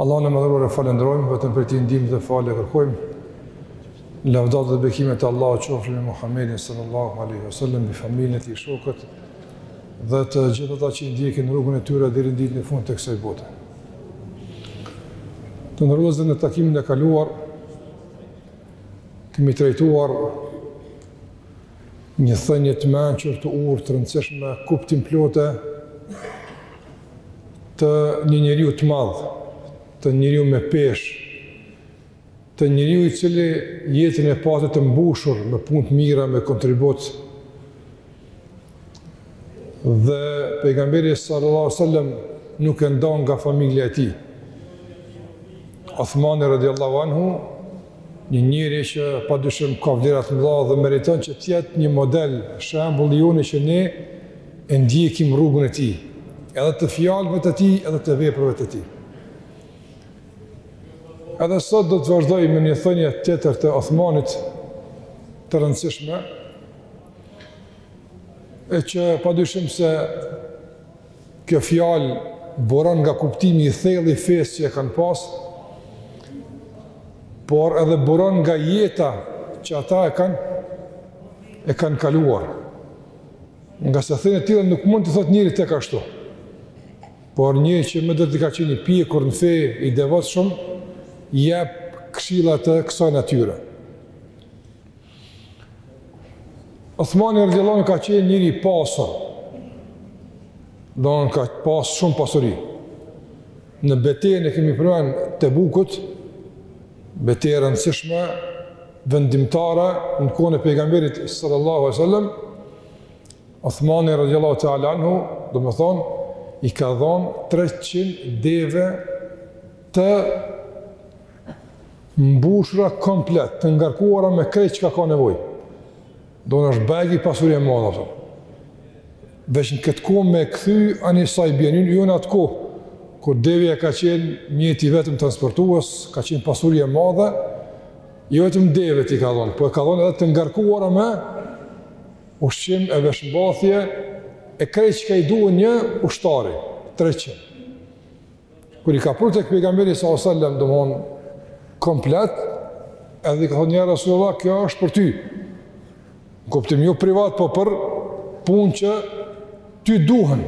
Allahun e Madhëruar e falënderojmë, vetëm prej tij ndihmë dhe falje kërkojmë. Lavdat dhe bekimet e Allahut qofshin me Muhammedin sallallahu alaihi wasallam, me familjen e tij, shokët dhe të gjithë ata që ndjekin rrugën e tyre deri në ditën e fundit të kësaj bote. Të nderuar vëllezër në takimin e kaluar kemi trajtuar një thënie të mençur të urtë, të rëndësishme, kuptimplote të një njeriu të madh, të një njeriu me peshë, të një njeriu i cili jetën e pati të mbushur me punë të mira, me kontribut. Dhe pejgamberi sallallahu alaihi wasallam nuk e ndan nga familja e tij. Uthmani radhiyallahu anhu, një njeri që pa dyshim ka vlera të mëdha dhe meriton që të jetë një model, shembull i joni që ne E ndjekim rrugën e Tij, edhe të fjalëve të Tij, edhe të veprave të Tij. Edhe sot do të vazhdoj me një thënie tjetër të Othmanit të rëndësishme, e që pa dyshim se kjo fjalë buron nga kuptimi i thellë i fesë që e kanë pasë, por edhe buron nga jeta që ata e kanë e kanë kaluar. Ngase thënie të tilla nuk mund të thotë njeri hiç ashtu. Por njeri që me të vërtetë ka qenë i pjekur në fe, i devotshëm, jep këshila të kësaj natyre. Othmani radiallahu anhu ka qenë njeri i pasur, domethënë ka pasë shumë pasuri. Në betejën e kemi përmend Tebukut, betejë e rëndësishme, vendimtare, në kohën e pejgamberit sallallahu a sallam, Othmani radiallahu ta'ala anhu, domethonë, i ka dhonë 300 deve të mbushura komplet, të ngarkuara me krejt çka ka nevojë. Domethonë është bajagi pasuri e madhe, pra. Veç në këtë kohë me e kthy hani sa i bjen, jo jo në atë kohë, kur deveja ka qenë mjeti i vetëm transportues, ka qenë pasuri e madhe, jo vetëm devet i ka dhonë, po e ka dhonë edhe të ngarkuara me ushqim e veshmbathje, e krejt çka i duhet një ushtari, 300. Kur i ka pru tek pejgamberi sa o sallem, domethon, komplet, edhe i ka thonë ja Rasulullah, kjo është për ty. Në kuptim jo privat, po për punë që ty duhen.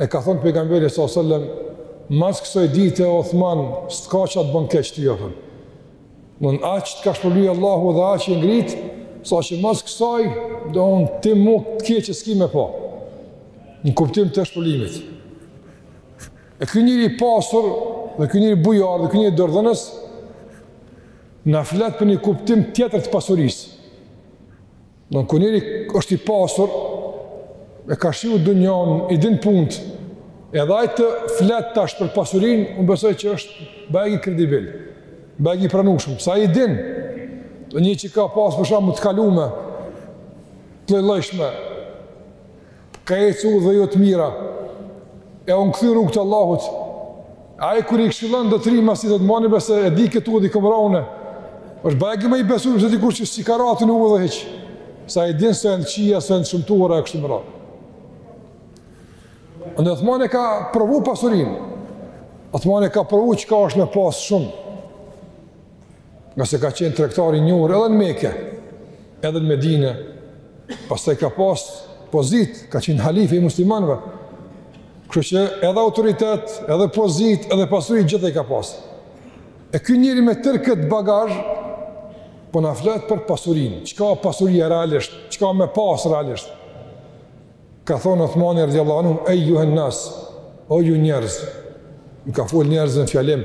E ka thonë pejgamberi sa o sallem, mas kësoj dite e Othman, s'ka çka t'bon keq ty, Uthman. Domethon aq të ka shpërbly Allahu dhe aq je ngritë, saqë mas kësoj, domethon ti mo të keqe s'ki me pa. Në kuptim të shpërblimit. E ky njeri i pasur, dhe ky njeri bujar, dhe ky njeri dorëdhënës, na flet për një kuptim tjetër të pasurisë. Kur njeri është i pasur, e ka shiju dunjan, i din punët, edhe ai të flet tash për pasurinë, unë besoj që është bajagi kredibil, bajagi i pranushëm, se ai i din, një njeri që ka pas për shembull të kalume, të llojllojshme, Të ka ec udhë jo të mira, e u kthy rrugës të Allahut, ai kur i këshillon do të rrimë asë i do të mani besë, e di këtë udhë i kom ra unë, është bajagi ma i besu se dikush që s'i ka ra në udhë hiç, se ai i din se janë të kqija, se janë të shëmtuara e kështu me radhë. Edhe Uthmani e ka provu pasurinë, Uthmani e ka provu çka është me pas shumë, ngase ka qenë tregtar i njohur edhe në Mekë, edhe në Medinë, pastaj ka pas pozitë, ka qenë halife i muslimanëve. Kështu që edhe autoritet, edhe pozitë, edhe pasuri gjithë i ka pas. E ky njeri me tërë këtë bagazh po na flet për pasurinë. Çka pasuria realisht? Çka me pas realisht? Ka thonë Uthmani radijallahu anhu, "Ejjuhen nas, o ju njerëz." U ka fol njerëzve në fjalim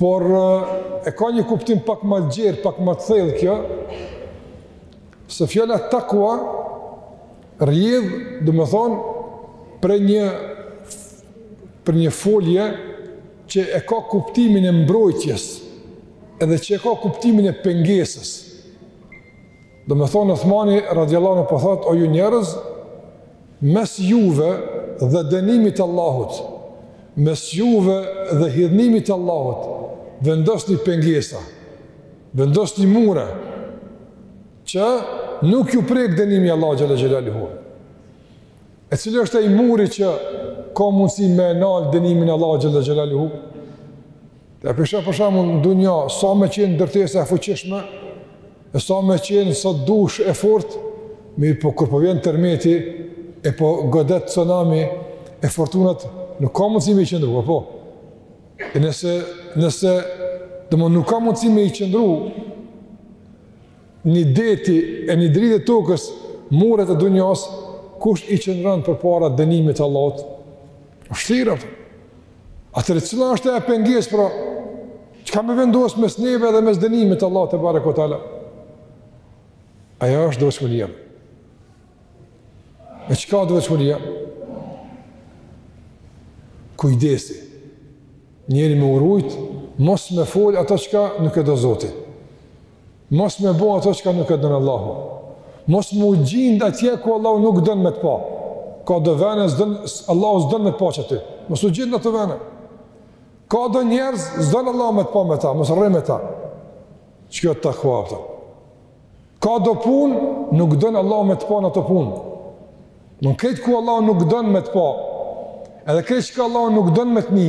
Por e ka një kuptim pak ma të gjerë, pak ma të thellë kjo, se fjala takua rrjedh, domethonë, prej një, prej një folje që e ka kuptimin e mbrojtjes, edhe që e ka kuptimin e pengesës. Domethonë Uthmani radijallahu anhu po thotë, o ju njerëz, mes juve dhe dënimit të Allahut, mes juve dhe hidhnimit të Allahut, vendosni pengesa, vendosni mure, që nuk ju prek dënimi i Allahut xhel-le xhelaluhu. E cili është ai muri që ka mundësi me nal dënimin e Allahut xhel-le xhelaluhu? E kështu për shembull në dunja, sa me qenë ndërtesa e fuqishme, e sa me qenë sa dush e fortë, mirëpo kur po vjen tërmeti, e po godet tsunami, e fortunat nuk ka mundësi me i qëndru, apo? E nëse, nëse, domethonë nuk ka mundësi me i qëndru, një deti e një dridhje të tokës, muret e dunjas, kush i qëndron përpara dënimit të Allahut? Vështirë, po. Atëherë cila është ajo pengesë pra? Çka me vendos mes neve dhe mes dënimit të Allahut tebareke ve teala? Ajo është devotshmëria. E çka devotshmëria? Kujdesi. Njeri me u rujt, mos me fol ato çka nuk e do Zoti. Mos me bo ato çka nuk e don Allahu. Mos m'u gjind atje ku Allahu nuk don me të pa. Ka do vene, Allahu s'don me të pa qaty. Mos u gjind në ato vene. Ka do njerëz, s'don Allahu me të pa me ta, mos rri me ta. Qikjo është takva ato. Ka do punë, nuk don Allahu me të pa në ato punë. Krejt ku Allahu nuk don me të pa, edhe krejt çka Allahu nuk don me të ni,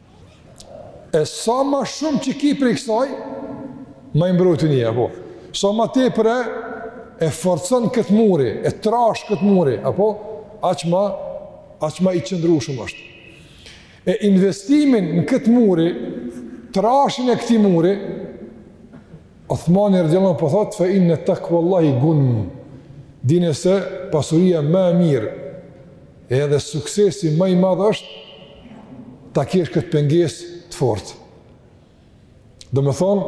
E sa ma shumë që ki prej kësaj, ma i mbrojtun je, apo? Sa ma tepër e, e forcon këtë muri, e trash këtë muri, apo? Aq ma, aq ma i qëndrueshëm është. E investimin në këtë muri, trashjen e këtij muri, Othmani radijallahu anhu po thotë, fe inne takvallahi gunë, dine se pasuria më e mirë, Edhe suksesi më i madh është ta kesh këtë pengesë të fortë. Domethonë,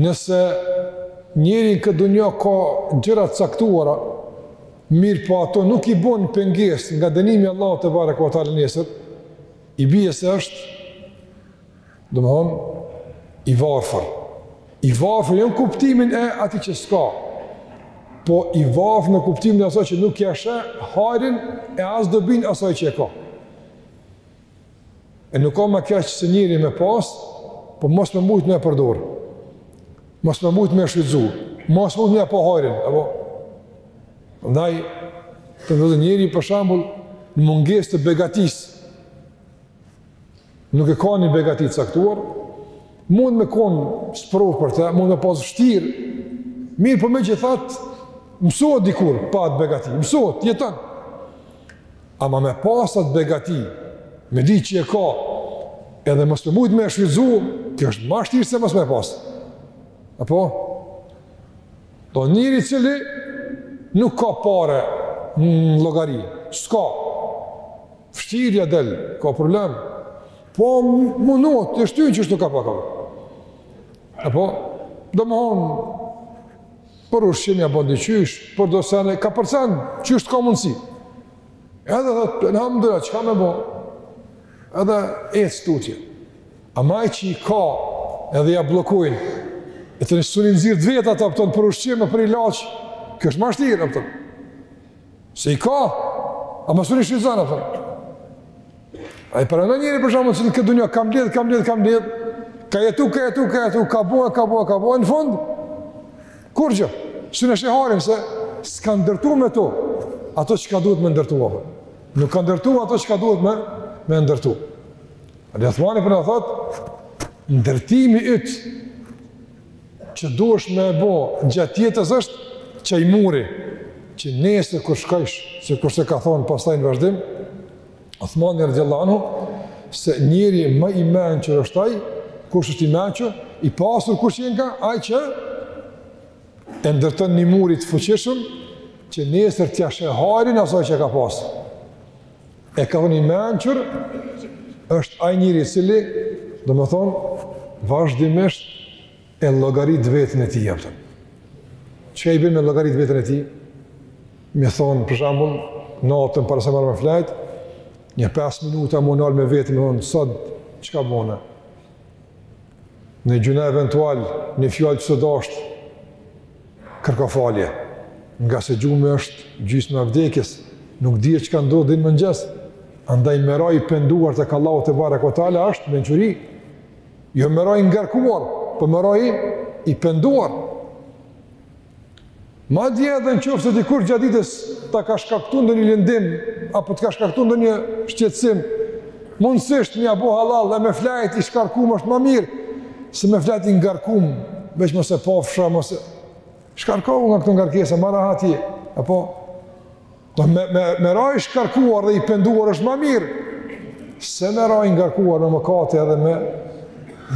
nëse njeri në këtë dunja ka gjëra të caktuara, mirëpo ato nuk i bon pengesë nga dënimi i Allahut tebareke ve teala nesër, i bje se është domethonë, i varfër. I varfër, jo në kuptimin e atij që s'ka, po i varfër në kuptimin e asaj që nuk ja sheh hajrin e as dobinë asaj që e ka. E nuk ka ma keq se njeri me pas, po mos me mujtë me e përdorë, mos me mujtë me shfrytëzu, mos me mujtë me ja pa hajrin, apo. Prandaj, nëse njeri për shembull, në mungesë të begatisë, nuk e ka një begati të caktuar, mund me konë sprovë për te, mund me pas vështirë, mirëpo megjithatë, mësohet dikur, pa atë begati, mësohet, jeton. Ama me pas atë begati, me di që e ka, edhe mos me mujtë me e shfrytëzu, kjo është ma shtirë se mos me pas. Apo? Do njeri i cili nuk ka pare në llogari, s'ka, Vështirë ja del, ka problem. Po munohet, e shtyn qysh ka pak apo. Apo, domethonë, për ushqim ja bon diqysh, për do sene, kapërcen, qysh ka mundësi. Elhamdulilah, çka me bo? Edhe ecë tutje. Ama aj që i ka, edhe ja bllokojnë, e tash s'un i nxirr t'vetat, a kupton, për ushqime, për ilaçe, kjo është ma shtirë, a kupton. Se i ka, a më suri shqizan, atëherë. Ai prandaj njeri për shembull, që në këtë dunja, ka mbledhë, ka mbledhë, ka mbledhë, ka jetu, ka jetu, ka jetu, ka bo, ka bo, ka bo, në fund, kurgjo s'ia sheh hajrin se, s'ka ndërtu me to, ato çka duhet me ndërtu, atëherë. Nuk ka ndërtu ato çka duhet me, me ndërtu. Othmani po na thotë, ndërtimi yt, që duhesh me e bo gjatë jetës është qaj muri, që nesër kur shkojsh, sikurse ka thonë pastaj në vazhdim, Othmani radijallahu anhu, se njeri më i mençur është ai, kush është i mençur, i pasur kush qenka, ai që e ndërton një muri të fuqishëm, që nesër t'ia sheh hajrin asaj që e ka pas. E ka thonë i mençur është ai njeri i cili, do me thonë, vazhdimisht e llogarit veten e tij, jepëtën. Çka i bjen me llogarit veten e tij? Me thonë, për shembull, natën para se me ra me flajtë, një 5 minuta m'u nalë me veten, me thonë, sot, çka bona? Një gjynah eventual, një fjalë që s'u dashtë, kërko falje, ngase gjumi është gjysma e vdekjes, nuk dihet çka ndodh deri në mëngjes. Andaj me ra i penduar tek Allahu tebareke ue teala është mençuri. Jo me ra i ngarkuar, po me ra i penduar. Madje edhe në qoftë se dikush gjatë ditës ta ka shkaktu ndonjë lëndim, apo të ka shkaktu ndonjë shqetësim, mundësisht me ia bo hallall dhe me flajt i shkarkum është ma mirë, se me flajt i ngarkum, veç mos e pafsha, mos e shkarkohu nga këto ngarkesa, më rahat je. Apo do me me me ra i shkarkuar dhe i penduar është më mirë. Se me ra i ngarkuar me mëkate edhe me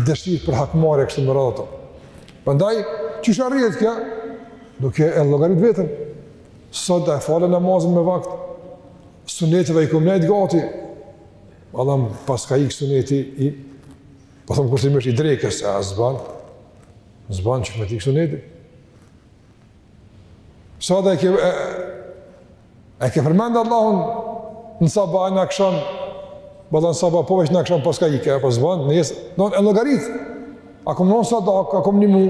dëshirë për hakmarrje kështu me radhë. Prandaj, qysh arrihet kjo? Duke e llogarit veten. Sot e fale namazin me vakt. Sunetëve i komnet gati. Vallahi paska ik suneti i Po thom kërësi mështë i drekës, a s'ban, s'ban që me t'ikë suneti. Sot e ke, e, e ke përmendë Allahun në saba e në aksham, vallahi në saba po veç në aksham paska ikë, po s'ban, nejse, e llogarit. A kom dhonë sadaka, a kom nimu,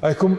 a i kom,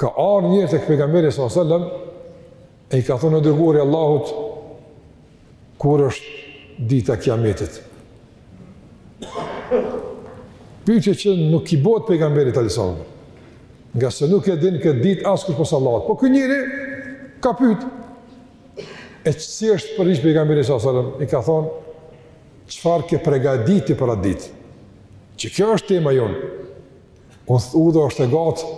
Ka ardhë njëri tek pejgamberi s.a.s. e i ka thonë o i dërguari i Allahut kur është dita e kiametit. Pyetje që nuk i bohet pejgamberit alejhi selam, ngase nuk e din këtë ditë askush pos Allahut. Po ky njeri ka pytë, e si është përgjigjë pejgamberi s.a.s. i ka thonë, çfarë ke pregaditë për atë ditë? Që kjo është tema jonë. Unë udha është e gatë,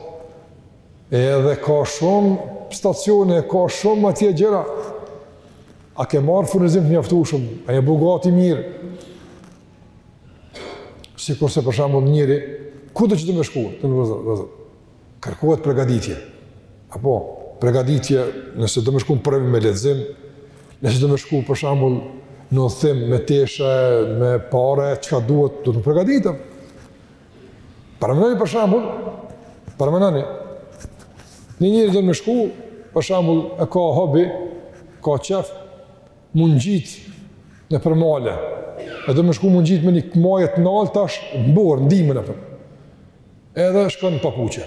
edhe ka shumë stacione, ka shumë atje gjëra. A ke marr furnizim të mjaftushëm, a je bo gati mirë. Sikurse për shembull njeri, kudo që do me shku, të nderuar vllezër. Kërkohet pregaditje. Apo, pregaditje, nëse do me shku në provim me lexim, nëse do me shku për shembull në udhtim me teshe, me pare, çka duhet, duhet m'u pregaditun. Paramenoni për shembull, paramenoni, një njeri don me shku, për shembull e ka hobi, ka qef, m'u ngjit nëpër male, e don me shku m'u ngjit me një maje të naltë tash, në borë, në dimën apo. Edhe shkon në papuqe.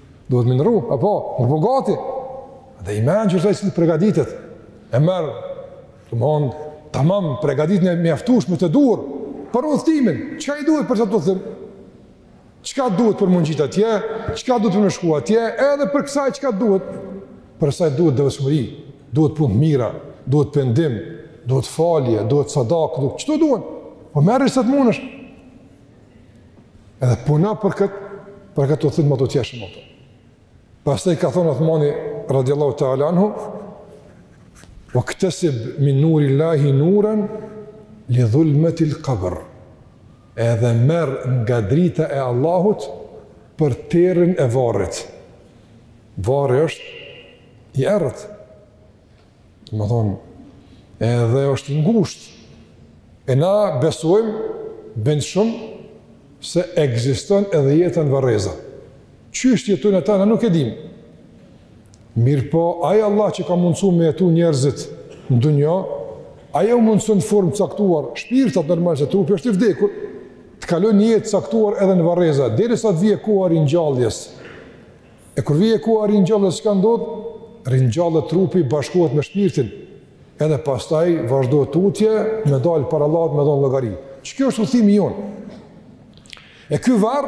Duhet me nërru, apo, m'u bo gati. Dhe i mençëm është ai i cili pregaditet. E merr, domethonë, tamam pregaditjen e mjaftushme të duhur. Për udhëtimin, çka i duhet për at udhëtim? Çka duhet për m'u ngjit atje? Çka duhet për me shku atje? Edhe për kësaj çka duhet? Për kësaj duhet devotshmëri, duhet punë t'mira, duhet pendim, duhet falje, duhet sadak, duhet... Qëto duhen. Po merri sa të munesh. Edhe puna për këtë, për këtë udhëtim të tjeshë më të. Pastaj ka thonë Othmani, radiallahu ta'ala anhu, uektesib min nurilahi nuren, li dhulmetil kabër, edhe merr nga drita e Allahut për terrin e varrit. Varri është i errët. Domethonë, edhe është ngusht, e na besojmë, bindshëm, se ekziston edhe jeta n'varreza. Qysh jetojnë ata, na nuk e dimë. Mirëpo, ai Allah që ka mundësu me jetu njerëzit në dunja, ai u mundëson n'formë t'caktuar, shpirtat normal se trupi është i vdekur, të kalojnë një jetë t'caktuar edhe në varreza, derisa të vije koha e ringjalljes, E kur vije koha e ringjalljes çka ndodh? Ringjallet trupi bashkohet me shpirtin. Edhe pastaj vazhdohet tutje me dal para Allahut me dhon llogari. Qikjo është udhtimi jonë. E ky varr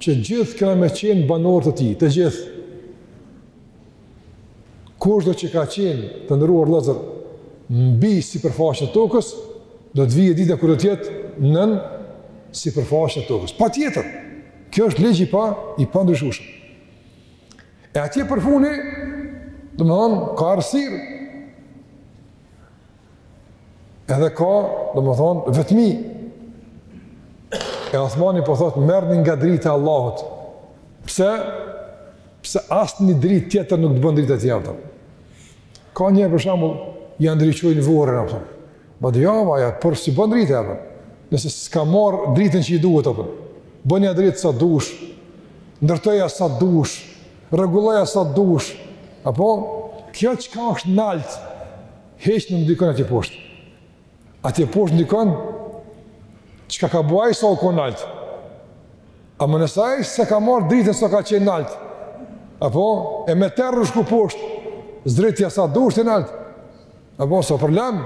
që gjithë kena me qenë banorë të tij, të gjithë. Kushdo që ka qenë të nderuar vllezër mbi sipërfaqen e tokës, do të vijë dita kur do tjetë nën sipërfaqen e tokës. Patjetër, kjo është ligj i pa i pandryshushëm. E atje përfuni, domethonë, ka errësirë. Edhe ka, domethonë, vetmi. E Othmani po thotë, merrni nga drita e Allahut. Pse? Pse asnjë dritë tjetër nuk të bën dritë atje. Ka një, për shembull, ja ndriçojnë vorrin, a kupton. Badihava, ja, por s'i bën dritë, a kupton. Nëse s'ka marrë dritën që i duhet, a kupton. Bënja dritë sa dush, ndërtoja sa dush, rregulloja sa dush, apo, kjo çka është nalt, Hiç nuk ndikon atje poshtë. Atje poshtë ndikon çka ka bo ai sa u ko nalt. Ama nëse ai s'e ka marrë dritën sa ka qenë nalt. Apo e me terr u shku poshtë. Zdritja sa dush ti nalt. Apo s'ka problem.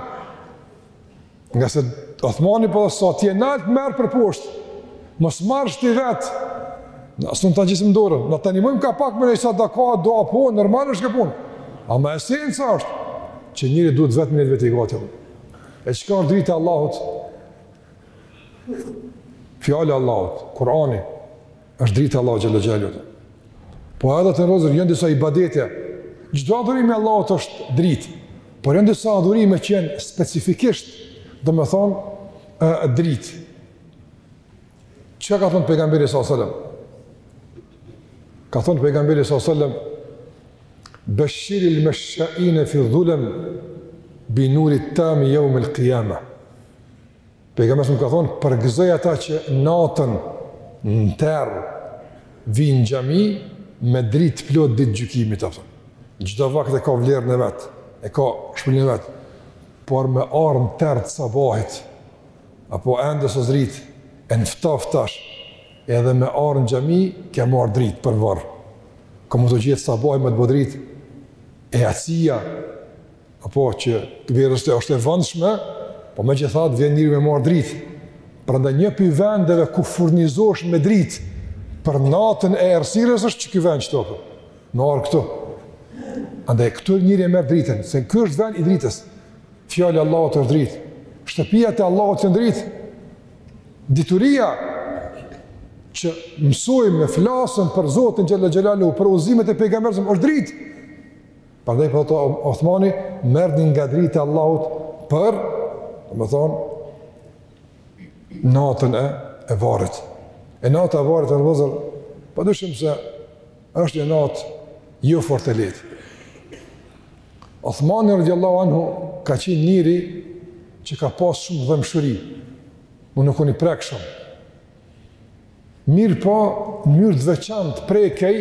Ngase Othmani po thotë sa t'je nalt merr për poshtë, mos marrsh ti vetë, na s'un ta zgjasim dorën, na të ndihmojmë kapak me naj sadaka, dua, po, normal është kjo punë, ama esenca është, që njeri duhet vetë me në vetë i gati, e çka është drita e Allahut, fjala e Allahut, Kurani, është drita e Allahut xhel-le xhelaluhu. Po edhe të nderuar vëllezër, janë disa ibadete, çdo adhurim i Allahut është dritë, por janë disa adhurime që janë specifikisht, domethonë, dritë. Çka ka thonë pejgamberi s.a.s. Ka thonë pejgamberi s.a.s. Beshiril meshaine fi dhulem, bi nurit tami jeumel Pejgamberi ka thonë, përgëzoji ata që natën në terr vijnë n'xhami me dritë të plotë ditën e gjykimit, a kupton. Çdo vakt e ka vlerën e vet, e ka shpërblimin e vet, por me ardh në terr të sabahit, apo ende s'o zdrit, e në ftoftë tash, edhe me ardh në xhami, ke marrë dritë për vorr. Ka me t'u gjet sabahi me të bo dritë, e jacia, Apo që verës është e vonshme, po megjithatë vjen njeri me marrë dritë. Prandaj një prej vendeve ku furnizohesh me dritë, për natën e errësirës është qe ky vend, a kupton. Me ardh këtu. Andaj këtu njeri e merr dritën, se ky është vend i dritës. Fjala e Allahut është dritë. Shtëpiat e Allahut janë dritë. Dituria që mësojmë me flasën për Zotin xhel-le xhelaluhu, për udhëzimet e pejgamberit, është dritë. Prandaj po thotë Othmani, merrni nga drita e Allahut për, domethonë, natën e e varrit. E nata e varrit vëllezër, pa dyshim se është një natë jo fort e lehtë. Othmani radiallahu anhu ka qenë njeri që ka pas shumë dhembshuri, më nuk unë i prekë shumë. Mirëpo, në mënyrë të veçantë prekej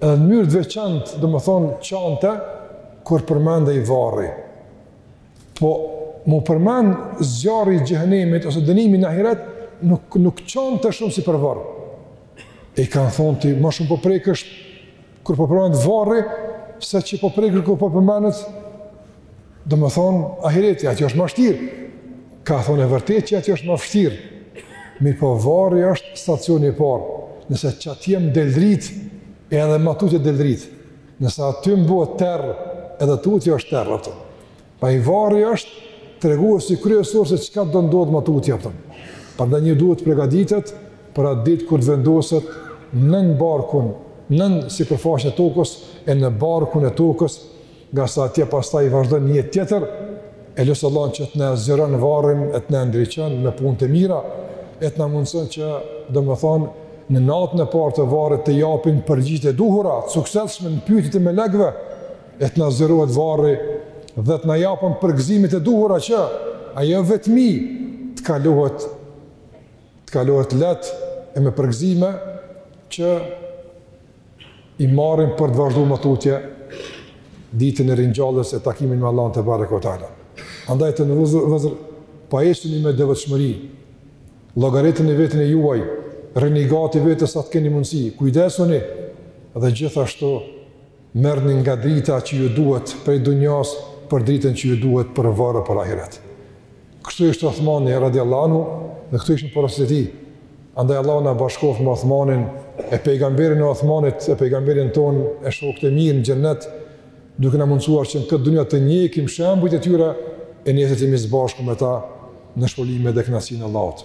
dhe në mënyrë të veçantë, domethënë, qante kur përmendej varri. Po m'u përmend zjarri i xhehenemit ose dënimi në ahiret nuk nuk qante shumë si për varr. I kanë thonë ti ma shumë po prekesh Kur po përmendet varri, se që po prekesh kur po përmendet, domethënë, ahireti, aty është ma vshtirë. Ka thonë e vërtet që aty është ma vshtirë. Mirëpo varri është stacioni i parë, nëse që aty më del dritë, edhe ma tutje del dritë. Nëse aty më bëhet terr, edhe tutje është terr, a kupton. Ai varri është treguesi kryesor se çka do ndodhë ma tutje, a kupton. Prandaj një duhet të përgatitet për atë ditë kur të vendoset nën barkun, nën sipërfaqen e tokës e në barkun e tokës, ngase atje pastaj vazhdon një jetë tjetër. E lus Allahun që të na zgjeron varrin e të na ndriçon me punë të mira e të na mundëson që, domethënë, në natën e parë të varrit të japim përgjigjet e duhura, të suksesshme në pyetjet e melekëve, e të na zgjerohet varri dhe të na japën përgëzimet e duhura që ajo vetëmi të kalohet të kalohet lehtë e me përgëzime që i marrim për të vazhdu ma tutje ditën e ringjalljes e takimin me Allahun tebareke ve teala. Andaj të nderuar vllezër, pajisuni me devotshmëri, llogariteni veten e juaj, rrini gati vetes sa të keni mundësi, kujdesuni dhe gjithashtu Merrni nga drita që ju duhet prej dunjas për dritën që ju duhet për varr e për ahiret. Kështu ishte Uthmani radiallahu anhu dhe këto ishin porositë e tij. Andaj Allahu na bashkoftë me Uthmanin e pejgamberin e Uthmanit e pejgamberin tonë e shokët e mirë në xhennet, duke na mundësuar që në këtë dunja të ndjekim shembujt e tyre e nesër të jemi së bashku me ta në shpërblimet dhe kënaqësinë e Allahut.